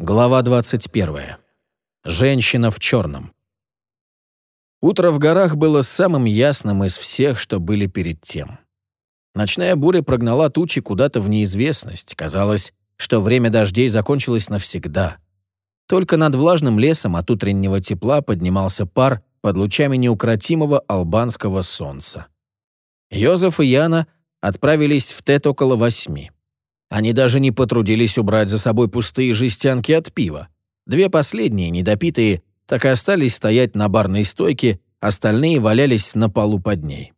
Глава 21. Женщина в черном. Утро в горах было самым ясным из всех, что были перед тем. Ночная буря прогнала тучи куда-то в неизвестность. Казалось, что время дождей закончилось навсегда. Только над влажным лесом от утреннего тепла поднимался пар под лучами неукротимого албанского солнца. Йозеф и Яна отправились в Тет около восьми. Они даже не потрудились убрать за собой пустые жестянки от пива. Две последние, недопитые, так и остались стоять на барной стойке, остальные валялись на полу под ней.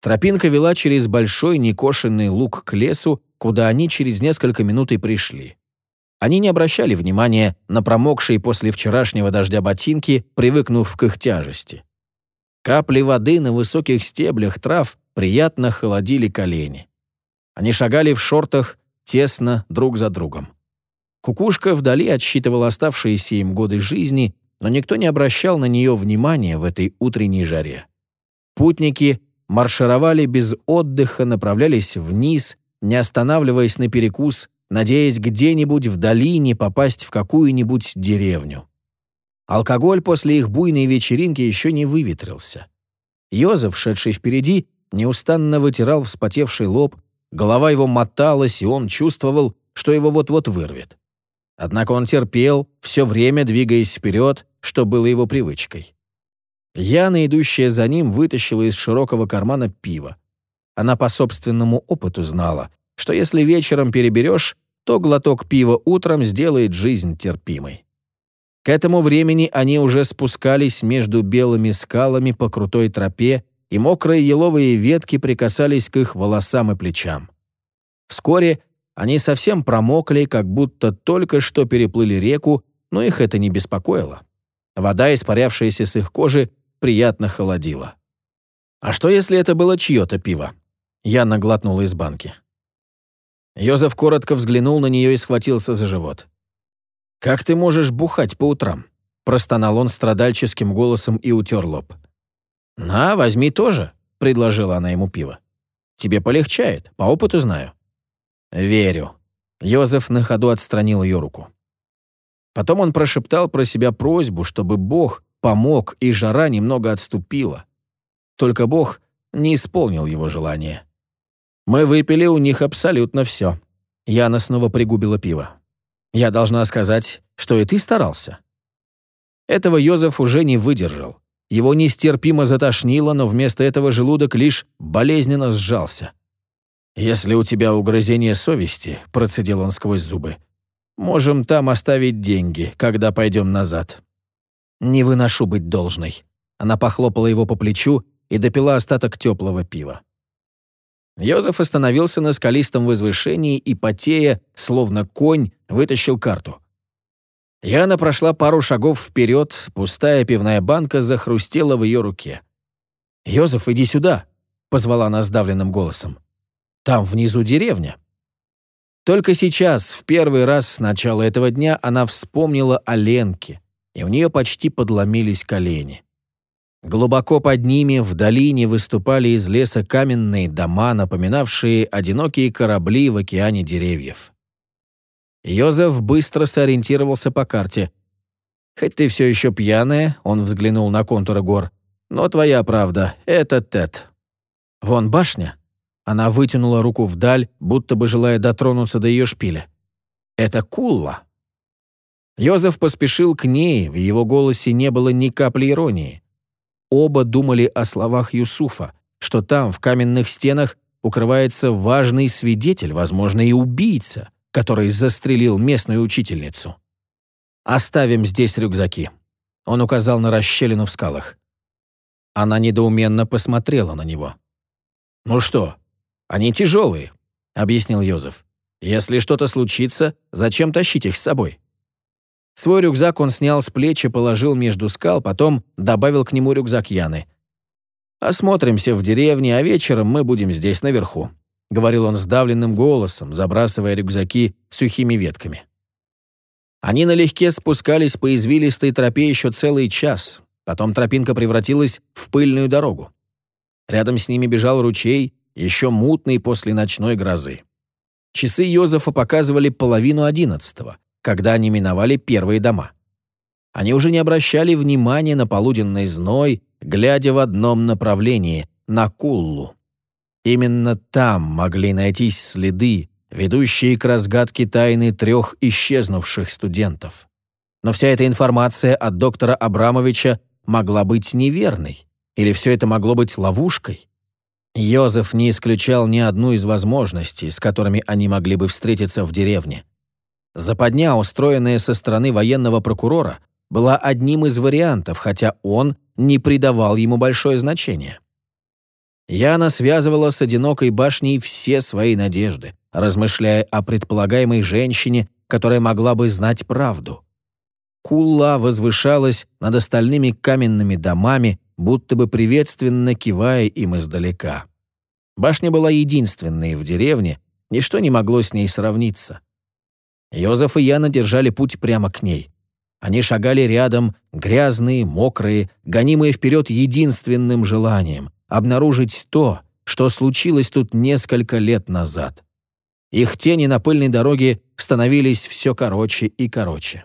Тропинка вела через большой некошенный луг к лесу, куда они через несколько минут и пришли. Они не обращали внимания на промокшие после вчерашнего дождя ботинки, привыкнув к их тяжести. Капли воды на высоких стеблях трав приятно холодили колени. Они шагали в шортах, тесно, друг за другом. Кукушка вдали отсчитывала оставшиеся им годы жизни, но никто не обращал на нее внимания в этой утренней жаре. Путники маршировали без отдыха, направлялись вниз, не останавливаясь на перекус, надеясь где-нибудь в долине попасть в какую-нибудь деревню. Алкоголь после их буйной вечеринки еще не выветрился. Йозеф, шедший впереди, неустанно вытирал вспотевший лоб, Голова его моталась, и он чувствовал, что его вот-вот вырвет. Однако он терпел, все время двигаясь вперед, что было его привычкой. Яна, идущая за ним, вытащила из широкого кармана пиво. Она по собственному опыту знала, что если вечером переберешь, то глоток пива утром сделает жизнь терпимой. К этому времени они уже спускались между белыми скалами по крутой тропе и мокрые еловые ветки прикасались к их волосам и плечам. Вскоре они совсем промокли, как будто только что переплыли реку, но их это не беспокоило. Вода, испарявшаяся с их кожи, приятно холодила. А что, если это было чье-то пиво? Я наглотнула из банки. Йозеф коротко взглянул на нее и схватился за живот. «Как ты можешь бухать по утрам?» Простонал он страдальческим голосом и утер лоб. «На, возьми тоже», — предложила она ему пиво. «Тебе полегчает, по опыту знаю». «Верю». Йозеф на ходу отстранил ее руку. Потом он прошептал про себя просьбу, чтобы Бог помог, и жара немного отступила. Только Бог не исполнил его желание. Мы выпили у них абсолютно все. Яна снова пригубила пиво. Я должна сказать, что и ты старался. Этого Йозеф уже не выдержал. Его нестерпимо затошнило, но вместо этого желудок лишь болезненно сжался. «Если у тебя угрызение совести», — процедил он сквозь зубы, «можем там оставить деньги, когда пойдем назад». «Не выношу быть должной». Она похлопала его по плечу и допила остаток теплого пива. Йозеф остановился на скалистом возвышении и, потея, словно конь, вытащил карту. Яна прошла пару шагов вперед, пустая пивная банка захрустела в ее руке. «Йозеф, иди сюда!» — позвала она сдавленным голосом. «Там внизу деревня». Только сейчас, в первый раз с начала этого дня, она вспомнила о Ленке, и у нее почти подломились колени. Глубоко под ними, в долине, выступали из леса каменные дома, напоминавшие одинокие корабли в океане деревьев. Йозеф быстро сориентировался по карте. «Хоть ты все еще пьяная», — он взглянул на контуры гор, «но твоя правда, это Тет». «Вон башня». Она вытянула руку вдаль, будто бы желая дотронуться до ее шпиля. «Это Кулла». Йозеф поспешил к ней, в его голосе не было ни капли иронии. Оба думали о словах Юсуфа, что там, в каменных стенах, укрывается важный свидетель, возможно, и убийца — который застрелил местную учительницу. «Оставим здесь рюкзаки». Он указал на расщелину в скалах. Она недоуменно посмотрела на него. «Ну что, они тяжелые», — объяснил Йозеф. «Если что-то случится, зачем тащить их с собой?» Свой рюкзак он снял с плеч и положил между скал, потом добавил к нему рюкзак Яны. «Осмотримся в деревне, а вечером мы будем здесь наверху. — говорил он сдавленным голосом, забрасывая рюкзаки сухими ветками. Они налегке спускались по извилистой тропе еще целый час. Потом тропинка превратилась в пыльную дорогу. Рядом с ними бежал ручей, еще мутный после ночной грозы. Часы Йозефа показывали половину одиннадцатого. когда они миновали первые дома. Они уже не обращали внимания на полуденный зной, глядя в одном направлении — на Куллу. Именно там могли найтись следы, ведущие к разгадке тайны трех исчезнувших студентов. Но вся эта информация от доктора Абрамовича могла быть неверной, или все это могло быть ловушкой. Йозеф не исключал ни одну из возможностей, с которыми они могли бы встретиться в деревне. Западня, устроенная со стороны военного прокурора, была одним из вариантов, хотя он не придавал ему большое значение. Яна связывала с одинокой башней все свои надежды, размышляя о предполагаемой женщине, которая могла бы знать правду. Кулла возвышалась над остальными каменными домами, будто бы приветственно кивая им издалека. Башня была единственной в деревне, ничто не могло с ней сравниться. Йозеф и Яна держали путь прямо к ней. Они шагали рядом, грязные, мокрые, гонимые вперед единственным желанием — обнаружить то, что случилось тут несколько лет назад. Их тени на пыльной дороге становились все короче и короче.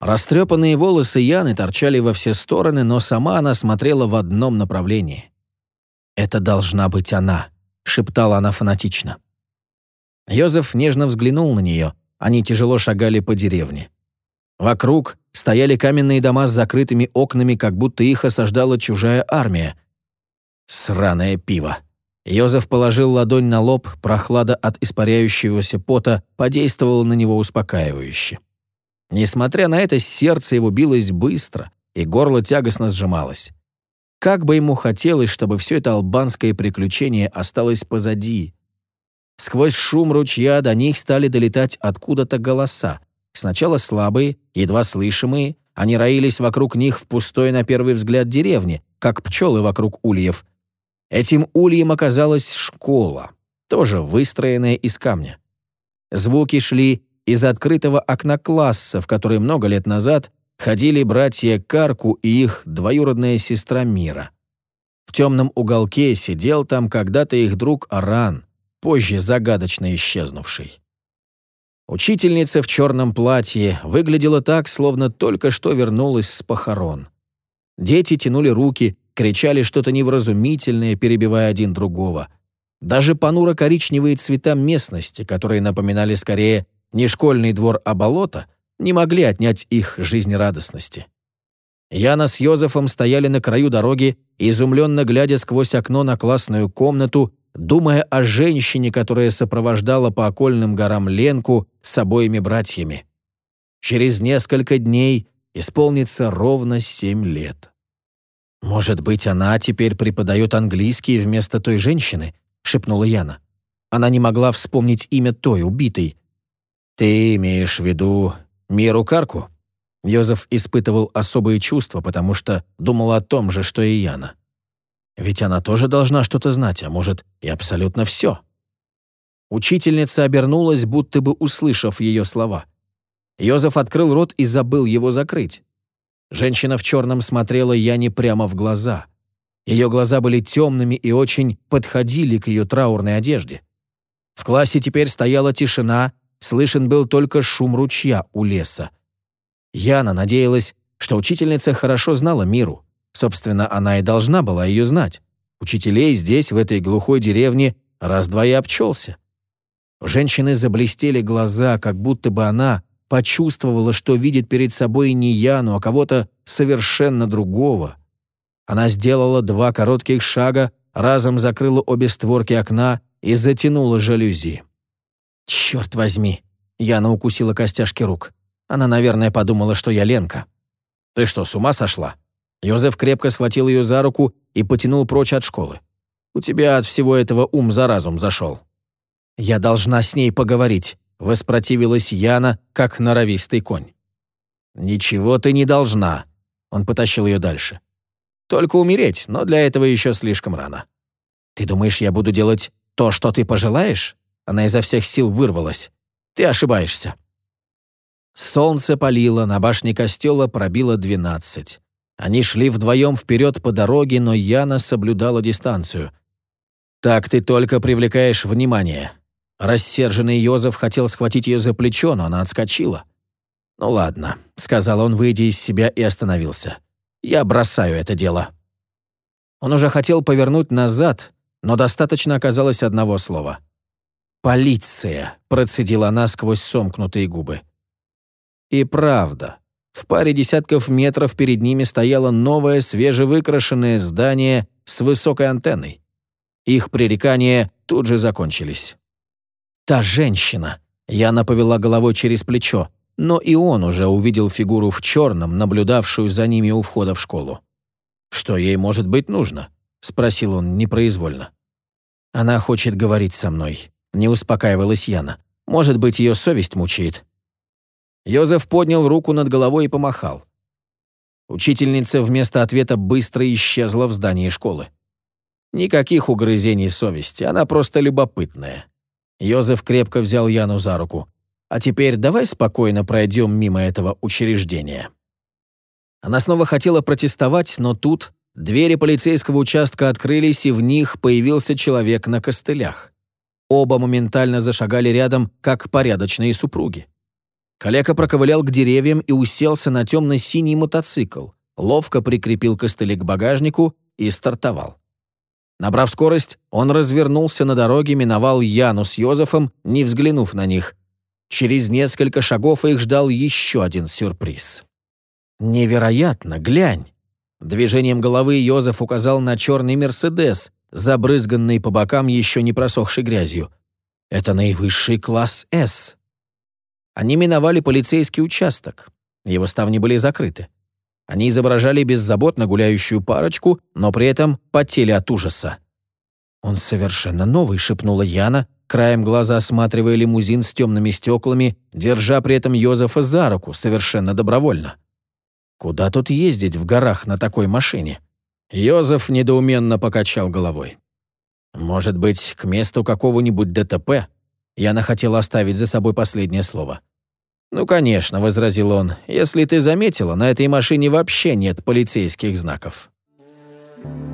Растрепанные волосы Яны торчали во все стороны, но сама она смотрела в одном направлении. «Это должна быть она», — шептала она фанатично. Йозеф нежно взглянул на нее, они тяжело шагали по деревне. Вокруг стояли каменные дома с закрытыми окнами, как будто их осаждала чужая армия. Сраное пиво. Йозеф положил ладонь на лоб, прохлада от испаряющегося пота подействовала на него успокаивающе. Несмотря на это, сердце его билось быстро, и горло тягостно сжималось. Как бы ему хотелось, чтобы все это албанское приключение осталось позади. Сквозь шум ручья до них стали долетать откуда-то голоса. Сначала слабые, едва слышимые, они роились вокруг них в пустой на первый взгляд деревне, как пчелы вокруг ульев, Этим ульем оказалась школа, тоже выстроенная из камня. Звуки шли из открытого окна класса, в который много лет назад ходили братья Карку и их двоюродная сестра Мира. В темном уголке сидел там когда-то их друг Аран, позже загадочно исчезнувший. Учительница в черном платье выглядела так, словно только что вернулась с похорон. Дети тянули руки, кричали что-то невразумительное, перебивая один другого. Даже понуро-коричневые цвета местности, которые напоминали скорее не школьный двор, а болото, не могли отнять их жизнерадостности. Яна с Йозефом стояли на краю дороги, изумленно глядя сквозь окно на классную комнату, думая о женщине, которая сопровождала по окольным горам Ленку с обоими братьями. Через несколько дней исполнится ровно семь лет. «Может быть, она теперь преподает английский вместо той женщины?» — шепнула Яна. Она не могла вспомнить имя той, убитой. «Ты имеешь в виду Миру Карку?» Йозеф испытывал особые чувства, потому что думал о том же, что и Яна. Ведь она тоже должна что-то знать, а может, и абсолютно все. Учительница обернулась, будто бы услышав ее слова. Йозеф открыл рот и забыл его закрыть. Женщина в черном смотрела Яне прямо в глаза. Ее глаза были темными и очень подходили к ее траурной одежде. В классе теперь стояла тишина, слышен был только шум ручья у леса. Яна надеялась, что учительница хорошо знала миру. Собственно, она и должна была ее знать. Учителей здесь, в этой глухой деревне, раз-два и обчелся. У женщины заблестели глаза, как будто бы она почувствовала, что видит перед собой не Яну, а кого-то совершенно другого. Она сделала два коротких шага, разом закрыла обе створки окна и затянула жалюзи. «Черт возьми!» — Яна укусила костяшки рук. Она, наверное, подумала, что я Ленка. «Ты что, с ума сошла?» Йозеф крепко схватил ее за руку и потянул прочь от школы. «У тебя от всего этого ум за разум зашел». «Я должна с ней поговорить», Воспротивилась Яна, как норовистый конь. «Ничего ты не должна», — он потащил ее дальше. «Только умереть, но для этого еще слишком рано». «Ты думаешь, я буду делать то, что ты пожелаешь?» Она изо всех сил вырвалась. «Ты ошибаешься». Солнце палило, на башне костела пробило двенадцать. Они шли вдвоем вперед по дороге, но Яна соблюдала дистанцию. «Так ты только привлекаешь внимание. Рассерженный Йозеф хотел схватить ее за плечо, но она отскочила. «Ну ладно», — сказал он, выйдя из себя и остановился. «Я бросаю это дело». Он уже хотел повернуть назад, но достаточно оказалось одного слова. «Полиция», — процедила она сквозь сомкнутые губы. И правда, в паре десятков метров перед ними стояло новое свежевыкрашенное здание с высокой антенной. Их пререкания тут же закончились. «Та женщина!» Яна повела головой через плечо, но и он уже увидел фигуру в черном, наблюдавшую за ними у входа в школу. «Что ей может быть нужно?» — спросил он непроизвольно. «Она хочет говорить со мной», — не успокаивалась Яна. «Может быть, ее совесть мучает». Йозеф поднял руку над головой и помахал. Учительница вместо ответа быстро исчезла в здании школы. Никаких угрызений совести, она просто любопытная. Йозеф крепко взял Яну за руку. «А теперь давай спокойно пройдем мимо этого учреждения». Она снова хотела протестовать, но тут двери полицейского участка открылись, и в них появился человек на костылях. Оба моментально зашагали рядом, как порядочные супруги. Калека проковылял к деревьям и уселся на темно-синий мотоцикл, ловко прикрепил костыли к багажнику и стартовал. Набрав скорость, он развернулся на дороге, миновал Яну с Йозефом, не взглянув на них. Через несколько шагов их ждал еще один сюрприз. «Невероятно, глянь!» Движением головы Йозеф указал на черный «Мерседес», забрызганный по бокам еще не просохшей грязью. «Это наивысший класс «С». Они миновали полицейский участок. Его ставни были закрыты. Они изображали беззаботно гуляющую парочку, но при этом потели от ужаса. «Он совершенно новый», — шепнула Яна, краем глаза осматривая лимузин с темными стеклами, держа при этом Йозефа за руку, совершенно добровольно. «Куда тут ездить в горах на такой машине?» Йозеф недоуменно покачал головой. «Может быть, к месту какого-нибудь ДТП?» Яна хотела оставить за собой последнее слово. «Ну, конечно», — возразил он, — «если ты заметила, на этой машине вообще нет полицейских знаков». Thank you.